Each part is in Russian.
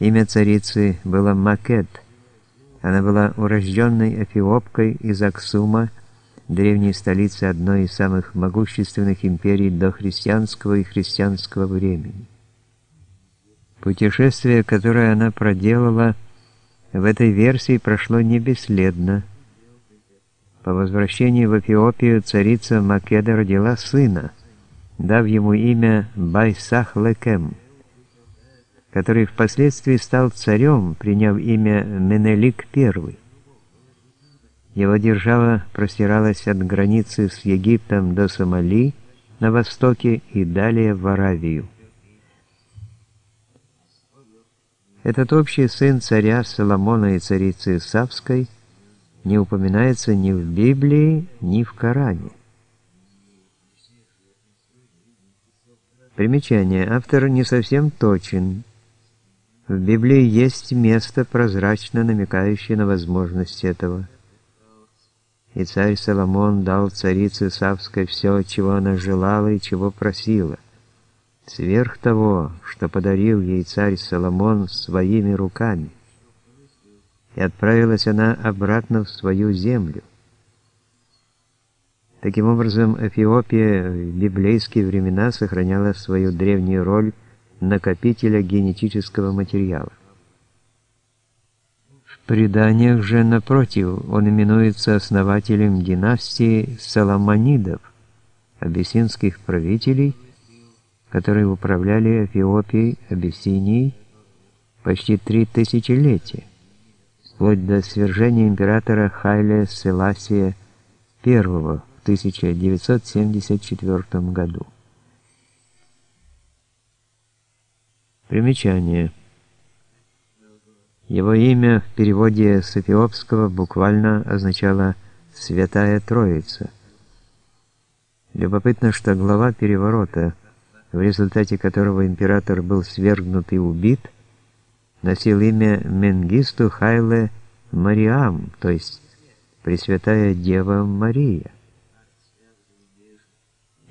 Имя царицы было Макет. Она была урожденной эфиопкой из Аксума, древней столицы одной из самых могущественных империй до христианского и христианского времени. Путешествие, которое она проделала, в этой версии прошло не бесследно. По возвращении в Эфиопию царица Македа родила сына, дав ему имя Байсах-Лекем, который впоследствии стал царем, приняв имя Менелик I. Его держава простиралась от границы с Египтом до Сомали на востоке и далее в Аравию. Этот общий сын царя Соломона и царицы Савской не упоминается ни в Библии, ни в Коране. Примечание. Автор не совсем точен. В Библии есть место, прозрачно намекающее на возможность этого. И царь Соломон дал царице Савской все, чего она желала и чего просила сверх того, что подарил ей царь Соломон своими руками. И отправилась она обратно в свою землю. Таким образом, Эфиопия в библейские времена сохраняла свою древнюю роль накопителя генетического материала. В преданиях же, напротив, он именуется основателем династии Соломонидов, абиссинских правителей, которые управляли Эфиопией, Абиссинией почти три тысячелетия, вплоть до свержения императора Хайле Селасия I в 1974 году. Примечание. Его имя в переводе с эфиопского буквально означало «Святая Троица». Любопытно, что глава переворота – в результате которого император был свергнут и убит, носил имя Менгисту Хайле Мариам, то есть Пресвятая Дева Мария.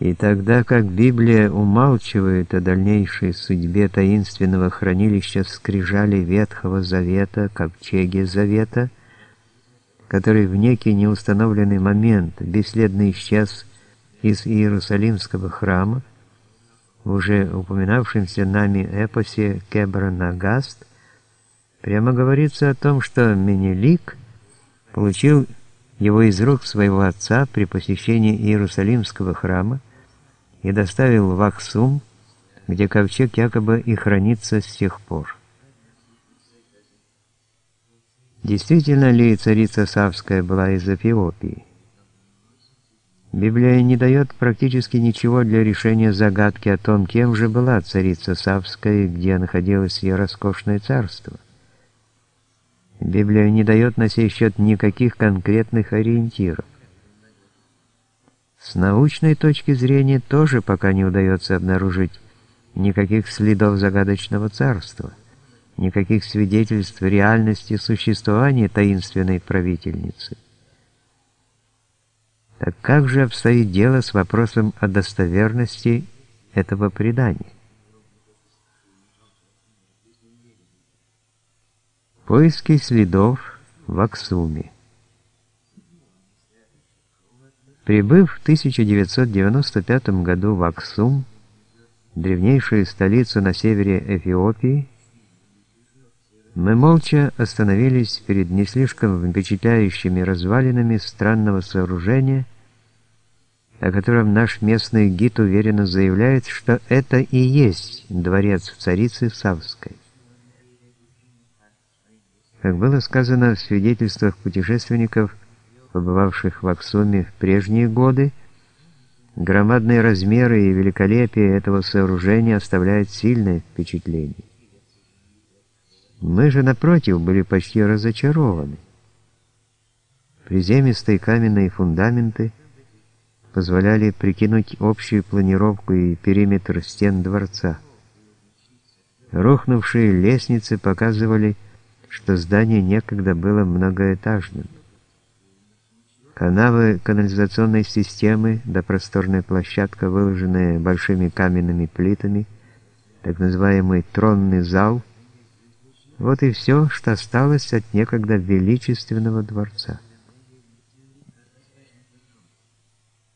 И тогда как Библия умалчивает о дальнейшей судьбе таинственного хранилища скрижали Ветхого Завета, Ковчеге Завета, который в некий неустановленный момент бесследно исчез из Иерусалимского храма, в уже упоминавшемся нами эпосе Кебра-Нагаст прямо говорится о том, что Менелик получил его из рук своего отца при посещении Иерусалимского храма и доставил в Ахсум, где ковчег якобы и хранится с тех пор. Действительно ли царица Савская была из Эфиопии? Библия не дает практически ничего для решения загадки о том, кем же была царица Савская и где находилось ее роскошное царство. Библия не дает на сей счет никаких конкретных ориентиров. С научной точки зрения тоже пока не удается обнаружить никаких следов загадочного царства, никаких свидетельств реальности существования таинственной правительницы. Так как же обстоит дело с вопросом о достоверности этого предания? Поиски следов в Аксуме Прибыв в 1995 году в Аксум, древнейшую столицу на севере Эфиопии, мы молча остановились перед не слишком впечатляющими развалинами странного сооружения, о котором наш местный гид уверенно заявляет, что это и есть дворец царицы Савской. Как было сказано в свидетельствах путешественников, побывавших в Аксуме в прежние годы, громадные размеры и великолепие этого сооружения оставляют сильное впечатление. Мы же, напротив, были почти разочарованы. Приземистые каменные фундаменты позволяли прикинуть общую планировку и периметр стен дворца. Рухнувшие лестницы показывали, что здание некогда было многоэтажным. Канавы канализационной системы да просторная площадка, выложенная большими каменными плитами, так называемый тронный зал – Вот и все, что осталось от некогда величественного дворца.